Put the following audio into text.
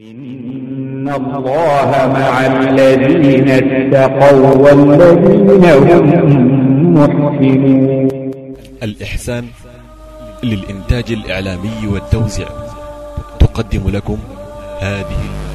إن الله مع الذين اتقوا والذين هم محسنون الإحسان للإنتاج الإعلامي والتوزيع تقدم لكم هذه